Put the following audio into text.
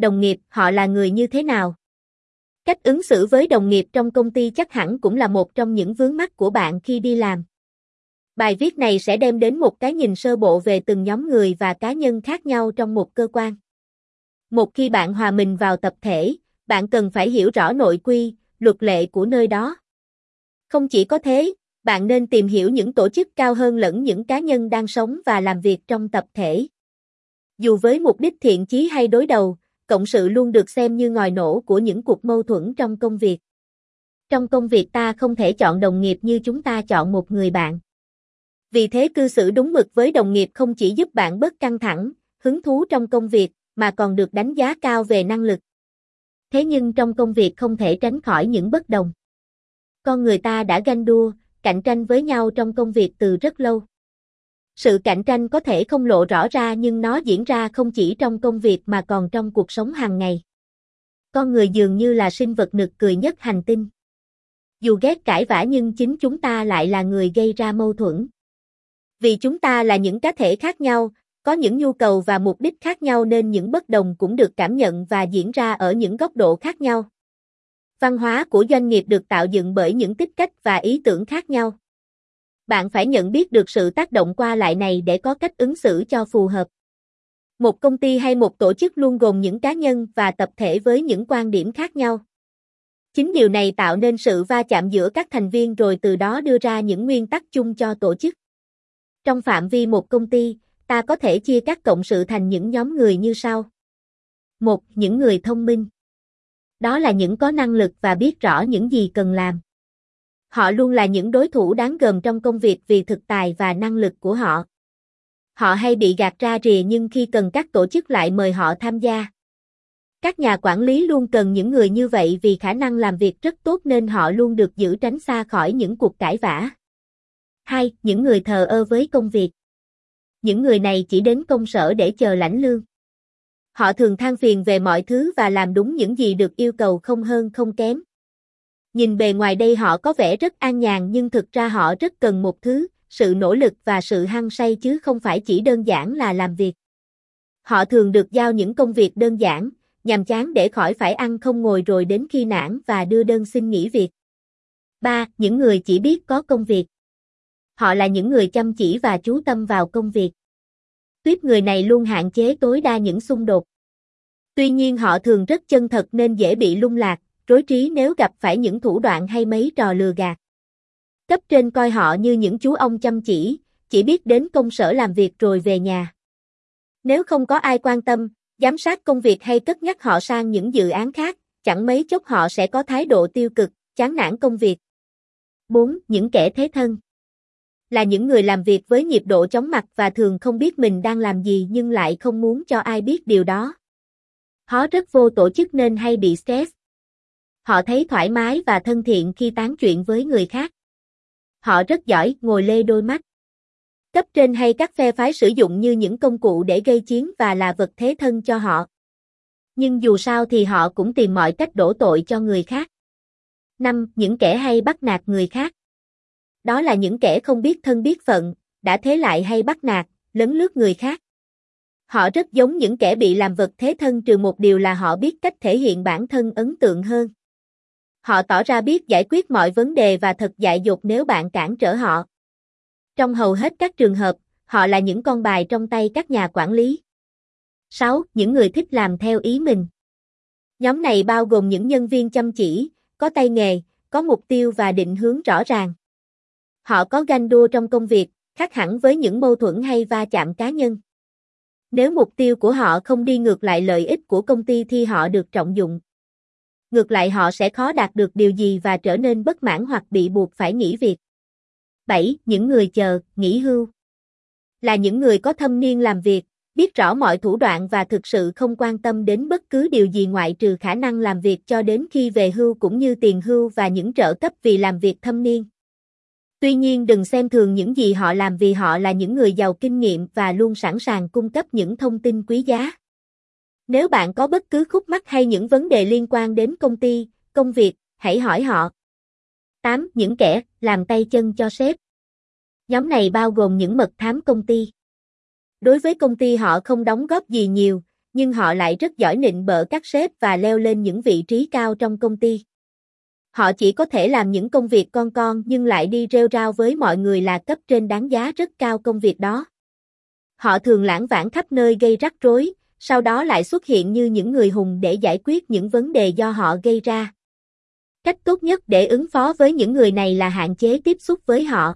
đồng nghiệp, họ là người như thế nào? Cách ứng xử với đồng nghiệp trong công ty chắc hẳn cũng là một trong những vướng mắt của bạn khi đi làm. Bài viết này sẽ đem đến một cái nhìn sơ bộ về từng nhóm người và cá nhân khác nhau trong một cơ quan. Một khi bạn hòa mình vào tập thể, bạn cần phải hiểu rõ nội quy, luật lệ của nơi đó. Không chỉ có thế, bạn nên tìm hiểu những tổ chức cao hơn lẫn những cá nhân đang sống và làm việc trong tập thể. Dù với mục đích thiện chí hay đối đầu, cộng sự luôn được xem như ngòi nổ của những cuộc mâu thuẫn trong công việc. Trong công việc ta không thể chọn đồng nghiệp như chúng ta chọn một người bạn. Vì thế cư xử đúng mực với đồng nghiệp không chỉ giúp bạn bớt căng thẳng, hứng thú trong công việc, mà còn được đánh giá cao về năng lực. Thế nhưng trong công việc không thể tránh khỏi những bất đồng. Con người ta đã ganh đua, cạnh tranh với nhau trong công việc từ rất lâu. Sự cạnh tranh có thể không lộ rõ ra nhưng nó diễn ra không chỉ trong công việc mà còn trong cuộc sống hàng ngày. Con người dường như là sinh vật nực cười nhất hành tinh. Dù ghét cãi vã nhưng chính chúng ta lại là người gây ra mâu thuẫn. Vì chúng ta là những cá thể khác nhau, có những nhu cầu và mục đích khác nhau nên những bất đồng cũng được cảm nhận và diễn ra ở những góc độ khác nhau. Văn hóa của doanh nghiệp được tạo dựng bởi những tích cách và ý tưởng khác nhau. Bạn phải nhận biết được sự tác động qua lại này để có cách ứng xử cho phù hợp. Một công ty hay một tổ chức luôn gồm những cá nhân và tập thể với những quan điểm khác nhau. Chính điều này tạo nên sự va chạm giữa các thành viên rồi từ đó đưa ra những nguyên tắc chung cho tổ chức. Trong phạm vi một công ty, ta có thể chia các cộng sự thành những nhóm người như sau. Một, những người thông minh. Đó là những có năng lực và biết rõ những gì cần làm. Họ luôn là những đối thủ đáng gờm trong công việc vì thực tài và năng lực của họ. Họ hay bị gạt ra rìa nhưng khi cần các tổ chức lại mời họ tham gia. Các nhà quản lý luôn cần những người như vậy vì khả năng làm việc rất tốt nên họ luôn được giữ tránh xa khỏi những cuộc cãi vã. 2. Những người thờ ơ với công việc. Những người này chỉ đến công sở để chờ lãnh lương. Họ thường than phiền về mọi thứ và làm đúng những gì được yêu cầu không hơn không kém. Nhìn bề ngoài đây họ có vẻ rất an nhàn nhưng thực ra họ rất cần một thứ, sự nỗ lực và sự hăng say chứ không phải chỉ đơn giản là làm việc. Họ thường được giao những công việc đơn giản, nhằm chán để khỏi phải ăn không ngồi rồi đến khi nản và đưa đơn xin nghỉ việc. 3. Những người chỉ biết có công việc. Họ là những người chăm chỉ và chú tâm vào công việc. Tuyết người này luôn hạn chế tối đa những xung đột. Tuy nhiên họ thường rất chân thật nên dễ bị lung lạc, rối trí nếu gặp phải những thủ đoạn hay mấy trò lừa gạt. Cấp trên coi họ như những chú ông chăm chỉ, chỉ biết đến công sở làm việc rồi về nhà. Nếu không có ai quan tâm, giám sát công việc hay cất nhắc họ sang những dự án khác, chẳng mấy chốc họ sẽ có thái độ tiêu cực, chán nản công việc. 4. Những kẻ thế thân Là những người làm việc với nhịp độ chóng mặt và thường không biết mình đang làm gì nhưng lại không muốn cho ai biết điều đó. Họ rất vô tổ chức nên hay bị stress, Họ thấy thoải mái và thân thiện khi tán chuyện với người khác. Họ rất giỏi ngồi lê đôi mắt. Cấp trên hay các phe phái sử dụng như những công cụ để gây chiến và là vật thế thân cho họ. Nhưng dù sao thì họ cũng tìm mọi cách đổ tội cho người khác. 5. Những kẻ hay bắt nạt người khác. Đó là những kẻ không biết thân biết phận, đã thế lại hay bắt nạt, lấn lướt người khác. Họ rất giống những kẻ bị làm vật thế thân trừ một điều là họ biết cách thể hiện bản thân ấn tượng hơn. Họ tỏ ra biết giải quyết mọi vấn đề và thật dại dột nếu bạn cản trở họ. Trong hầu hết các trường hợp, họ là những con bài trong tay các nhà quản lý. 6. Những người thích làm theo ý mình. Nhóm này bao gồm những nhân viên chăm chỉ, có tay nghề, có mục tiêu và định hướng rõ ràng. Họ có ganh đua trong công việc, khác hẳn với những mâu thuẫn hay va chạm cá nhân. Nếu mục tiêu của họ không đi ngược lại lợi ích của công ty thì họ được trọng dụng ngược lại họ sẽ khó đạt được điều gì và trở nên bất mãn hoặc bị buộc phải nghỉ việc. 7. Những người chờ, nghỉ hưu Là những người có thâm niên làm việc, biết rõ mọi thủ đoạn và thực sự không quan tâm đến bất cứ điều gì ngoại trừ khả năng làm việc cho đến khi về hưu cũng như tiền hưu và những trợ cấp vì làm việc thâm niên. Tuy nhiên đừng xem thường những gì họ làm vì họ là những người giàu kinh nghiệm và luôn sẵn sàng cung cấp những thông tin quý giá. Nếu bạn có bất cứ khúc mắc hay những vấn đề liên quan đến công ty, công việc, hãy hỏi họ. 8. Những kẻ làm tay chân cho sếp. Nhóm này bao gồm những mật thám công ty. Đối với công ty họ không đóng góp gì nhiều, nhưng họ lại rất giỏi nịnh bợ các sếp và leo lên những vị trí cao trong công ty. Họ chỉ có thể làm những công việc con con nhưng lại đi rêu rao với mọi người là cấp trên đáng giá rất cao công việc đó. Họ thường lãng vãng khắp nơi gây rắc rối, sau đó lại xuất hiện như những người hùng để giải quyết những vấn đề do họ gây ra. Cách tốt nhất để ứng phó với những người này là hạn chế tiếp xúc với họ.